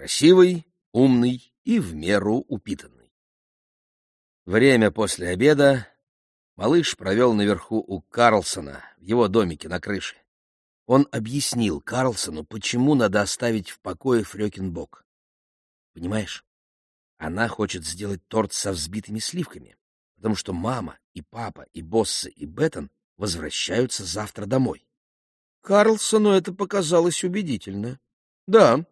Красивый, умный и в меру упитанный. Время после обеда малыш провел наверху у Карлсона в его домике на крыше. Он объяснил Карлсону, почему надо оставить в покое Фрёкинбок. Понимаешь, она хочет сделать торт со взбитыми сливками, потому что мама и папа и Боссы и Беттон возвращаются завтра домой. Карлсону это показалось убедительно. Да,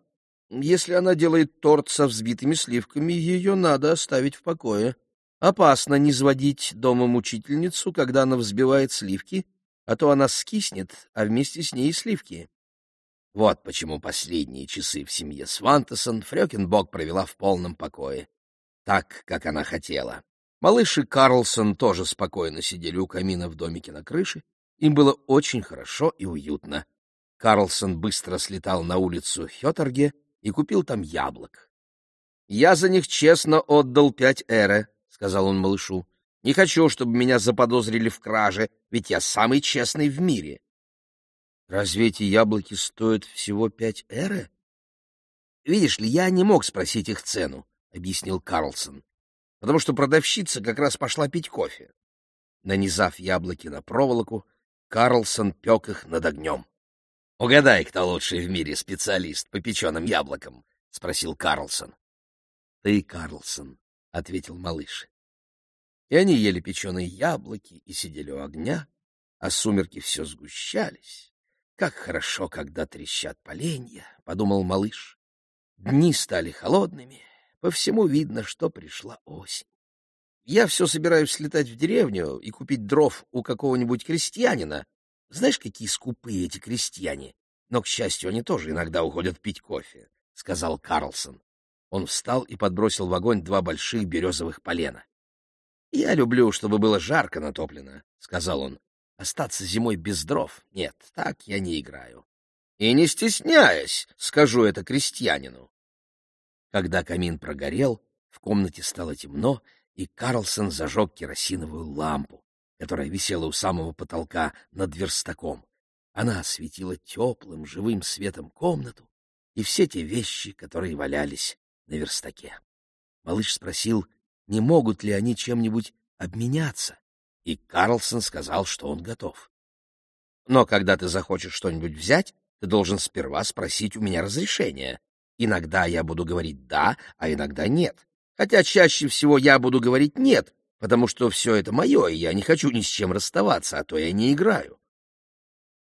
если она делает торт со взбитыми сливками, ее надо оставить в покое. Опасно не сводить дома мучительницу, когда она взбивает сливки, а то она скиснет, а вместе с ней и сливки. Вот почему последние часы в семье Свантесон Фрёкинбок провела в полном покое. Так, как она хотела. Малыш и Карлсон тоже спокойно сидели у камина в домике на крыше. Им было очень хорошо и уютно. Карлсон быстро слетал на улицу Хёторге и купил там яблок. — Я за них честно отдал пять эре, — сказал он малышу. — Не хочу, чтобы меня заподозрили в краже, ведь я самый честный в мире. — Разве эти яблоки стоят всего пять эре? — Видишь ли, я не мог спросить их цену, — объяснил Карлсон, — потому что продавщица как раз пошла пить кофе. Нанизав яблоки на проволоку, Карлсон пек их над огнем. — Угадай, кто лучший в мире специалист по печеным яблокам? — спросил Карлсон. — Ты, Карлсон, — ответил малыш. И они ели печеные яблоки и сидели у огня, а сумерки все сгущались. Как хорошо, когда трещат поленья, — подумал малыш. Дни стали холодными, по всему видно, что пришла осень. Я все собираюсь слетать в деревню и купить дров у какого-нибудь крестьянина, знаешь, какие скупые эти крестьяне? Но, к счастью, они тоже иногда уходят пить кофе, — сказал Карлсон. Он встал и подбросил в огонь два больших березовых полена. — Я люблю, чтобы было жарко натоплено, — сказал он. — Остаться зимой без дров? Нет, так я не играю. И не стесняясь, скажу это крестьянину. Когда камин прогорел, в комнате стало темно, и Карлсон зажег керосиновую лампу которая висела у самого потолка над верстаком. Она осветила теплым, живым светом комнату и все те вещи, которые валялись на верстаке. Малыш спросил, не могут ли они чем-нибудь обменяться, и Карлсон сказал, что он готов. Но когда ты захочешь что-нибудь взять, ты должен сперва спросить у меня разрешения. Иногда я буду говорить «да», а иногда «нет». Хотя чаще всего я буду говорить «нет», потому что все это мое, и я не хочу ни с чем расставаться, а то я не играю.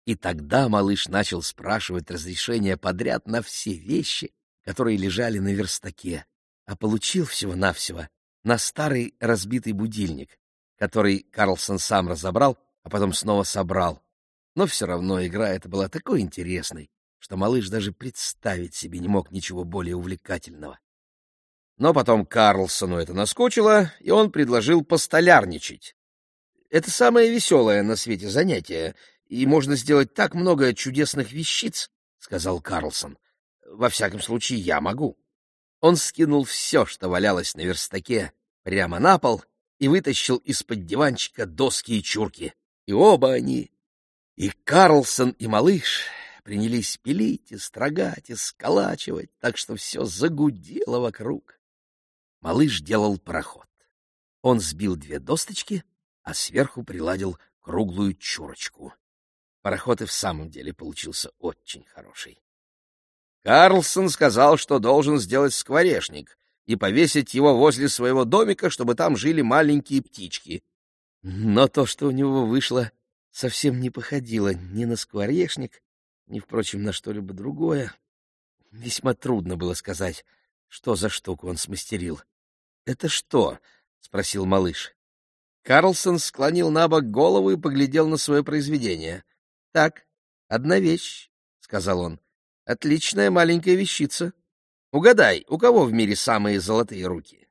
И тогда малыш начал спрашивать разрешения подряд на все вещи, которые лежали на верстаке, а получил всего-навсего на старый разбитый будильник, который Карлсон сам разобрал, а потом снова собрал. Но все равно игра эта была такой интересной, что малыш даже представить себе не мог ничего более увлекательного. Но потом Карлсону это наскучило, и он предложил постолярничать. Это самое веселое на свете занятие, и можно сделать так много чудесных вещиц, — сказал Карлсон. Во всяком случае, я могу. Он скинул все, что валялось на верстаке, прямо на пол и вытащил из-под диванчика доски и чурки. И оба они, и Карлсон, и малыш, принялись пилить и строгать и сколачивать, так что все загудело вокруг. Малыш делал пароход. Он сбил две досточки, а сверху приладил круглую чурочку. Пароход и в самом деле получился очень хороший. Карлсон сказал, что должен сделать скворечник и повесить его возле своего домика, чтобы там жили маленькие птички. Но то, что у него вышло, совсем не походило ни на скворечник, ни, впрочем, на что-либо другое. Весьма трудно было сказать, что за штуку он смастерил. «Это что?» — спросил малыш. Карлсон склонил на бок голову и поглядел на свое произведение. «Так, одна вещь», — сказал он. «Отличная маленькая вещица. Угадай, у кого в мире самые золотые руки?»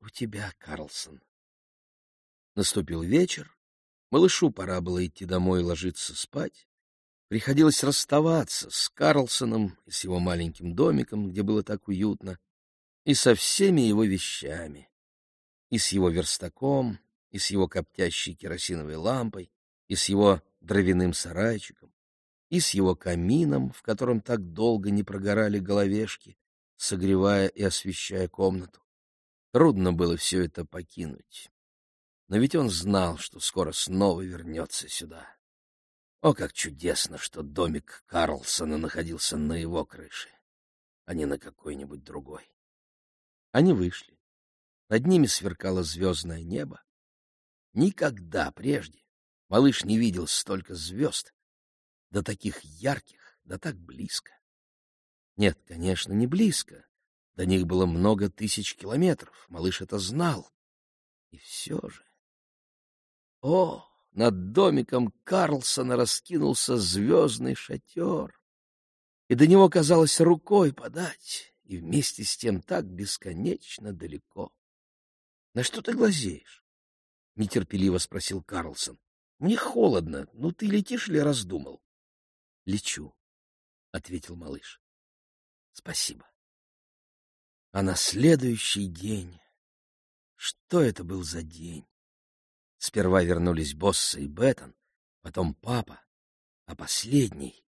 «У тебя, Карлсон». Наступил вечер. Малышу пора было идти домой и ложиться спать. Приходилось расставаться с Карлсоном и с его маленьким домиком, где было так уютно и со всеми его вещами, и с его верстаком, и с его коптящей керосиновой лампой, и с его дровяным сарайчиком, и с его камином, в котором так долго не прогорали головешки, согревая и освещая комнату. Трудно было все это покинуть. Но ведь он знал, что скоро снова вернется сюда. О, как чудесно, что домик Карлсона находился на его крыше, а не на какой-нибудь другой. Они вышли. Над ними сверкало звездное небо. Никогда прежде малыш не видел столько звезд, да таких ярких, да так близко. Нет, конечно, не близко. До них было много тысяч километров, малыш это знал. И все же... О, над домиком Карлсона раскинулся звездный шатер, и до него казалось рукой подать, и вместе с тем так бесконечно далеко. — На что ты глазеешь? — нетерпеливо спросил Карлсон. — Мне холодно. Ну, ты летишь или раздумал? — Лечу, — ответил малыш. — Спасибо. А на следующий день... Что это был за день? Сперва вернулись Босса и Беттон, потом папа, а последний,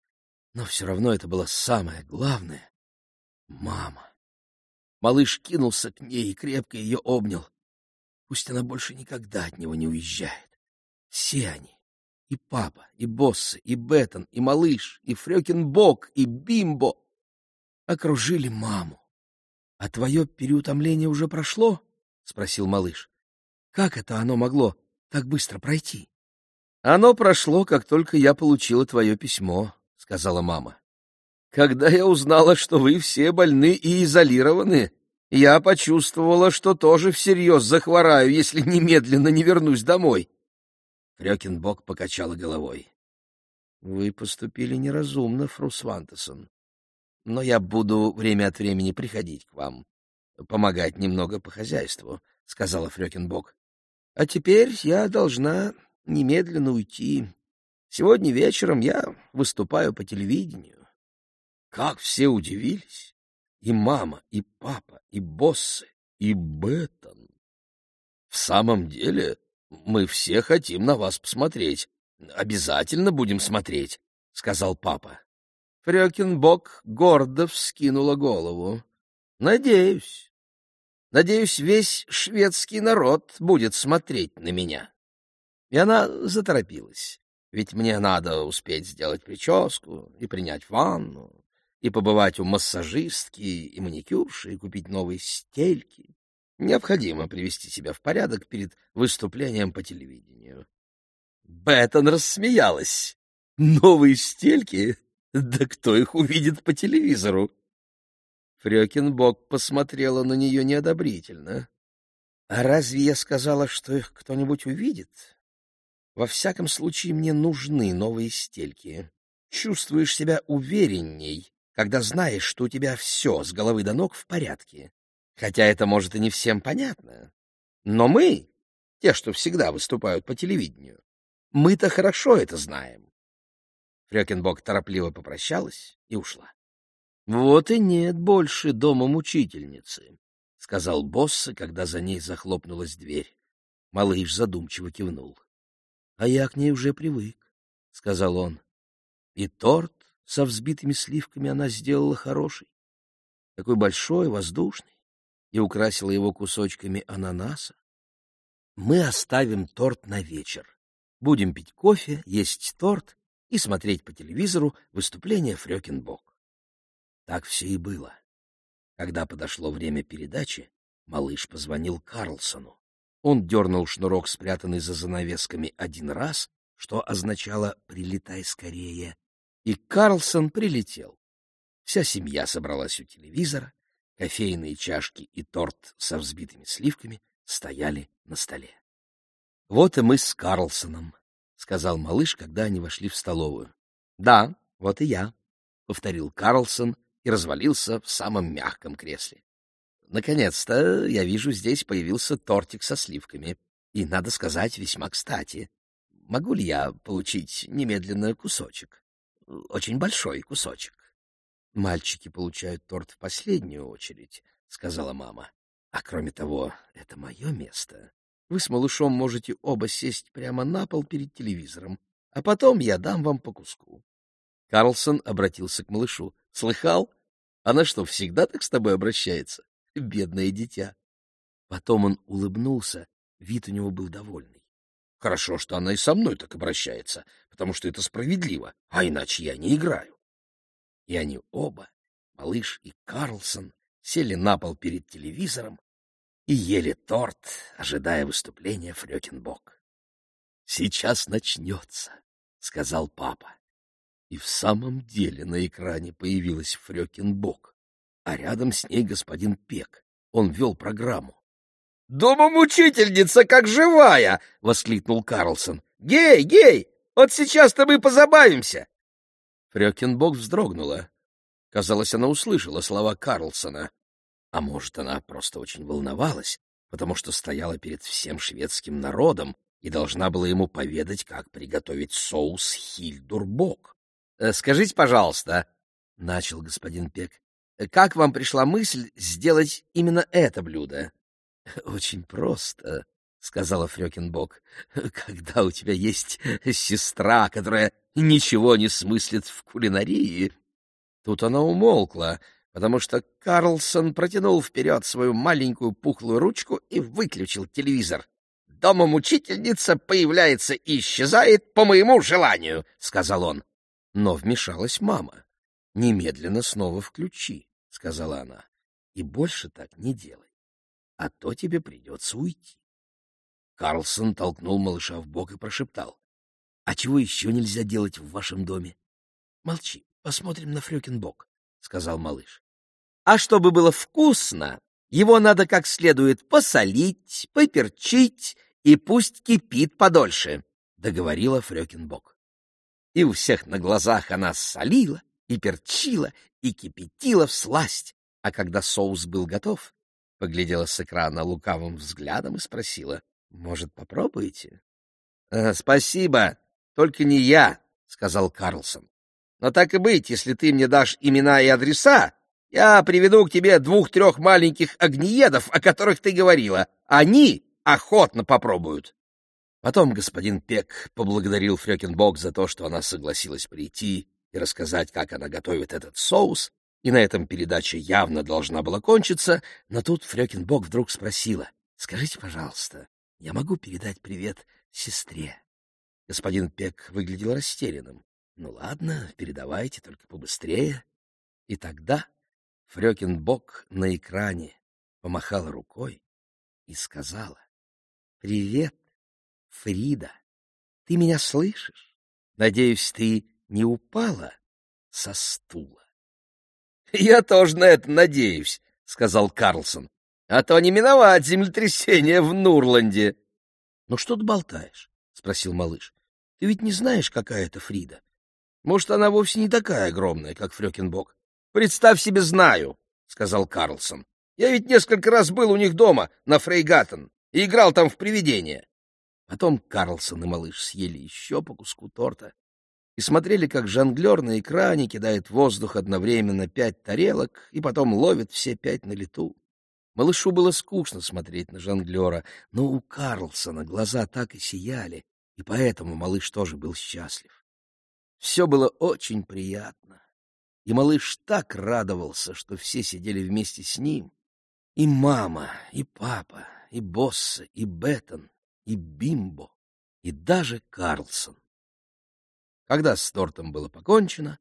но все равно это было самое главное — мама. Малыш кинулся к ней и крепко ее обнял. Пусть она больше никогда от него не уезжает. Все они, и папа, и Боссы, и Беттон, и малыш, и Фрёкинбок, и Бимбо, окружили маму. — А твое переутомление уже прошло? — спросил малыш. — Как это оно могло так быстро пройти? — Оно прошло, как только я получила твое письмо, — сказала мама. — Когда я узнала, что вы все больны и изолированы, я почувствовала, что тоже всерьез захвораю, если немедленно не вернусь домой. Фрёкинбок покачала головой. — Вы поступили неразумно, Фру Свантесон. Но я буду время от времени приходить к вам, помогать немного по хозяйству, — сказала Фрёкинбок. — А теперь я должна немедленно уйти. Сегодня вечером я выступаю по телевидению. Как все удивились! И мама, и папа, и боссы, и Беттон. В самом деле, мы все хотим на вас посмотреть. Обязательно будем смотреть, — сказал папа. Фрёкинбок гордо вскинула голову. — Надеюсь. Надеюсь, весь шведский народ будет смотреть на меня. И она заторопилась, ведь мне надо успеть сделать прическу и принять ванну, и побывать у массажистки и маникюрши, и купить новые стельки. Необходимо привести себя в порядок перед выступлением по телевидению. Беттон рассмеялась. Новые стельки? Да кто их увидит по телевизору? Фрёкинбок посмотрела на нее неодобрительно. — А разве я сказала, что их кто-нибудь увидит? Во всяком случае, мне нужны новые стельки. Чувствуешь себя уверенней, когда знаешь, что у тебя все с головы до ног в порядке. Хотя это, может, и не всем понятно. Но мы, те, что всегда выступают по телевидению, мы-то хорошо это знаем. Фрёкинбок торопливо попрощалась и ушла. — Вот и нет больше дома мучительницы, — сказал Босса, когда за ней захлопнулась дверь. Малыш задумчиво кивнул. — А я к ней уже привык, — сказал он. И торт со взбитыми сливками она сделала хороший, такой большой, воздушный, и украсила его кусочками ананаса. Мы оставим торт на вечер. Будем пить кофе, есть торт и смотреть по телевизору выступление Фрёкинбок. Так все и было. Когда подошло время передачи, малыш позвонил Карлсону. Он дернул шнурок, спрятанный за занавесками, один раз, что означало «прилетай скорее», и Карлсон прилетел. Вся семья собралась у телевизора, кофейные чашки и торт со взбитыми сливками стояли на столе. — Вот и мы с Карлсоном, — сказал малыш, когда они вошли в столовую. — Да, вот и я, — повторил Карлсон и развалился в самом мягком кресле. Наконец-то, я вижу, здесь появился тортик со сливками. И, надо сказать, весьма кстати. Могу ли я получить немедленно кусочек? Очень большой кусочек. Мальчики получают торт в последнюю очередь, — сказала мама. А кроме того, это мое место. Вы с малышом можете оба сесть прямо на пол перед телевизором, а потом я дам вам по куску. Карлсон обратился к малышу. Слыхал? Она что, всегда так с тобой обращается? Бедное дитя. Потом он улыбнулся, вид у него был довольный. Хорошо, что она и со мной так обращается, потому что это справедливо, а иначе я не играю. И они оба, малыш и Карлсон, сели на пол перед телевизором и ели торт, ожидая выступления Фрёкинбок. «Сейчас начнется», — сказал папа. И в самом деле на экране появилась Фрёкинбок, а рядом с ней господин Пек. Он вел программу. «Дома-мучительница, как живая!» — воскликнул Карлсон. «Гей, гей! Вот сейчас-то мы позабавимся!» Фрёкинбок вздрогнула. Казалось, она услышала слова Карлсона. А может, она просто очень волновалась, потому что стояла перед всем шведским народом и должна была ему поведать, как приготовить соус хильдурбок. «Э, — Скажите, пожалуйста, — начал господин Пек, — как вам пришла мысль сделать именно это блюдо? — Очень просто, — сказала Фрёкинбок, — когда у тебя есть сестра, которая ничего не смыслит в кулинарии. Тут она умолкла, потому что Карлсон протянул вперед свою маленькую пухлую ручку и выключил телевизор. «Дома-мучительница появляется и исчезает по моему желанию», — сказал он. Но вмешалась мама. «Немедленно снова включи», — сказала она. «И больше так не делай, а то тебе придется уйти». Карлсон толкнул малыша в бок и прошептал. «А чего еще нельзя делать в вашем доме?» «Молчи, посмотрим на Фрёкинбок», — сказал малыш. А чтобы было вкусно, его надо как следует посолить, поперчить и пусть кипит подольше, — договорила Фрёкинбок. И у всех на глазах она солила и перчила и кипятила в сласть, а когда соус был готов, поглядела с экрана лукавым взглядом и спросила, «Может, попробуете?» «Э, «Спасибо, только не я», — сказал Карлсон. «Но так и быть, если ты мне дашь имена и адреса, я приведу к тебе двух-трех маленьких огниедов, о которых ты говорила. Они охотно попробуют. Потом господин Пек поблагодарил Фрёкинбок за то, что она согласилась прийти и рассказать, как она готовит этот соус, и на этом передача явно должна была кончиться, но тут Фрёкинбок вдруг спросила, «Скажите, пожалуйста, я могу передать привет сестре?» Господин Пек выглядел растерянным. «Ну ладно, передавайте, только побыстрее». И тогда Фрёкинбок на экране помахала рукой и сказала, «Привет, Фрида, ты меня слышишь? Надеюсь, ты не упала со стула?» «Я тоже на это надеюсь», — сказал Карлсон, «а то не миновать землетрясение в Нурланде». «Ну что ты болтаешь?» — спросил малыш. «Ты ведь не знаешь, какая это Фрида? Может, она вовсе не такая огромная, как Фрёкинбок?» Представь себе, знаю, — сказал Карлсон. Я ведь несколько раз был у них дома, на Фрейгаттен, и играл там в привидения. Потом Карлсон и малыш съели еще по куску торта и смотрели, как жонглер на экране кидает в воздух одновременно пять тарелок и потом ловит все пять на лету. Малышу было скучно смотреть на жонглера, но у Карлсона глаза так и сияли, и поэтому малыш тоже был счастлив. Все было очень приятно и малыш так радовался, что все сидели вместе с ним. И мама, и папа, и Босса, и Беттон, и Бимбо, и даже Карлсон. Когда с тортом было покончено,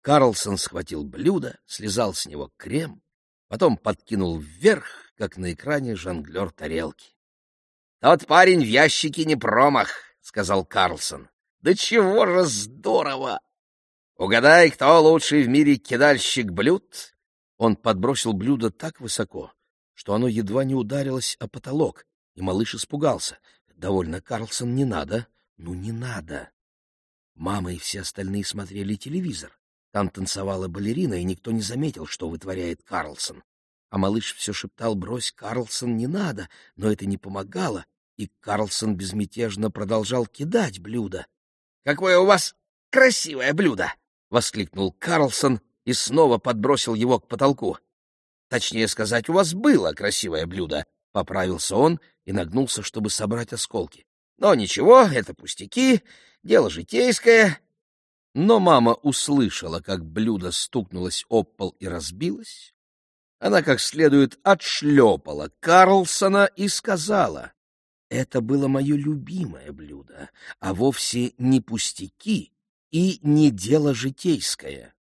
Карлсон схватил блюдо, слезал с него крем, потом подкинул вверх, как на экране жонглер тарелки. — Тот парень в ящике не промах, — сказал Карлсон. — Да чего же здорово! Угадай, кто лучший в мире кидальщик блюд? Он подбросил блюдо так высоко, что оно едва не ударилось о потолок, и малыш испугался. Довольно, Карлсон, не надо. Ну, не надо. Мама и все остальные смотрели телевизор. Там танцевала балерина, и никто не заметил, что вытворяет Карлсон. А малыш все шептал «Брось, Карлсон, не надо!» Но это не помогало, и Карлсон безмятежно продолжал кидать блюдо. «Какое у вас красивое блюдо!» воскликнул Карлсон и снова подбросил его к потолку. Точнее сказать, у вас было красивое блюдо, поправился он и нагнулся, чтобы собрать осколки. Но ничего, это пустяки, дело житейское. Но мама услышала, как блюдо стукнулось об пол и разбилось. Она как следует отшлепала Карлсона и сказала, «Это было мое любимое блюдо, а вовсе не пустяки и не дело житейское».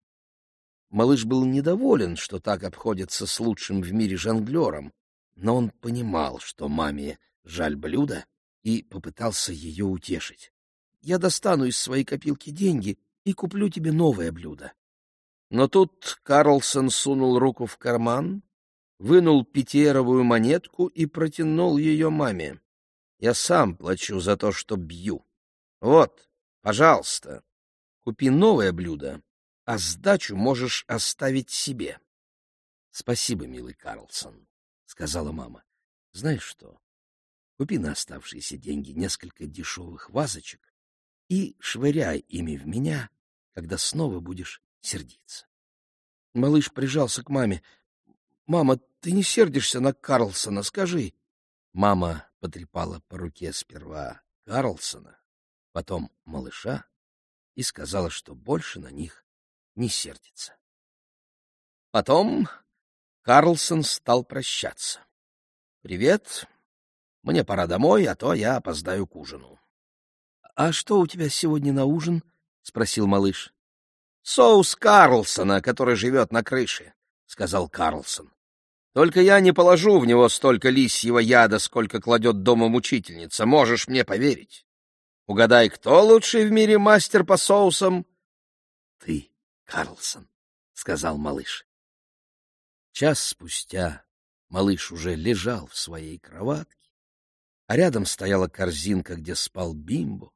Малыш был недоволен, что так обходится с лучшим в мире жонглером, но он понимал, что маме жаль блюда, и попытался ее утешить. «Я достану из своей копилки деньги и куплю тебе новое блюдо». Но тут Карлсон сунул руку в карман, вынул пятиеровую монетку и протянул ее маме. «Я сам плачу за то, что бью. Вот, пожалуйста, купи новое блюдо, а сдачу можешь оставить себе». «Спасибо, милый Карлсон», — сказала мама. «Знаешь что, купи на оставшиеся деньги несколько дешевых вазочек и швыряй ими в меня, когда снова будешь сердиться. Малыш прижался к маме. «Мама, ты не сердишься на Карлсона, скажи!» Мама потрепала по руке сперва Карлсона, потом малыша и сказала, что больше на них не сердится. Потом Карлсон стал прощаться. «Привет, мне пора домой, а то я опоздаю к ужину». «А что у тебя сегодня на ужин?» — спросил малыш. «Соус Карлсона, который живет на крыше», — сказал Карлсон. «Только я не положу в него столько лисьего яда, сколько кладет дома мучительница, можешь мне поверить. Угадай, кто лучший в мире мастер по соусам?» «Ты, Карлсон», — сказал малыш. Час спустя малыш уже лежал в своей кроватке, а рядом стояла корзинка, где спал Бимбо.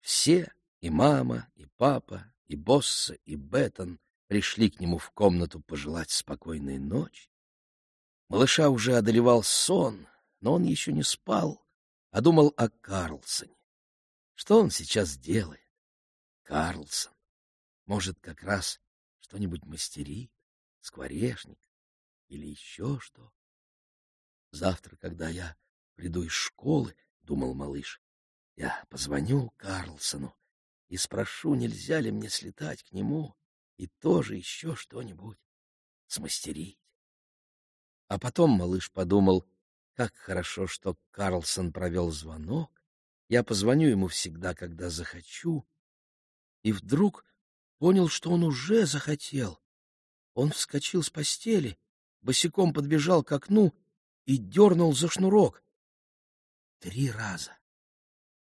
Все, и мама, и папа, и Босса, и Беттон пришли к нему в комнату пожелать спокойной ночи. Малыша уже одолевал сон, но он еще не спал, а думал о Карлсоне. Что он сейчас делает? Карлсон. Может, как раз что-нибудь мастерит, скворечник или еще что. Завтра, когда я приду из школы, — думал малыш, — я позвоню Карлсону и спрошу, нельзя ли мне слетать к нему и тоже еще что-нибудь смастерить. А потом малыш подумал, как хорошо, что Карлсон провел звонок, я позвоню ему всегда, когда захочу, и вдруг понял, что он уже захотел. Он вскочил с постели, босиком подбежал к окну и дернул за шнурок. Три раза.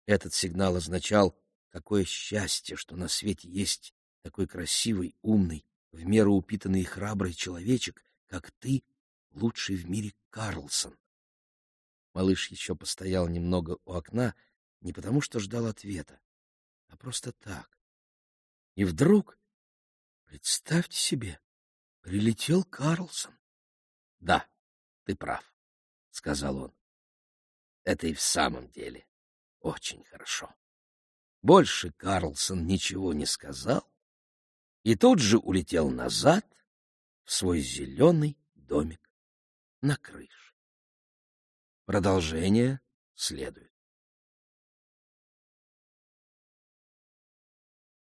Этот сигнал означал, Какое счастье, что на свете есть такой красивый, умный, в меру упитанный и храбрый человечек, как ты, лучший в мире Карлсон. Малыш еще постоял немного у окна, не потому что ждал ответа, а просто так. И вдруг, представьте себе, прилетел Карлсон. — Да, ты прав, — сказал он. — Это и в самом деле очень хорошо. Больше Карлсон ничего не сказал и тут же улетел назад в свой зеленый домик на крыше. Продолжение следует.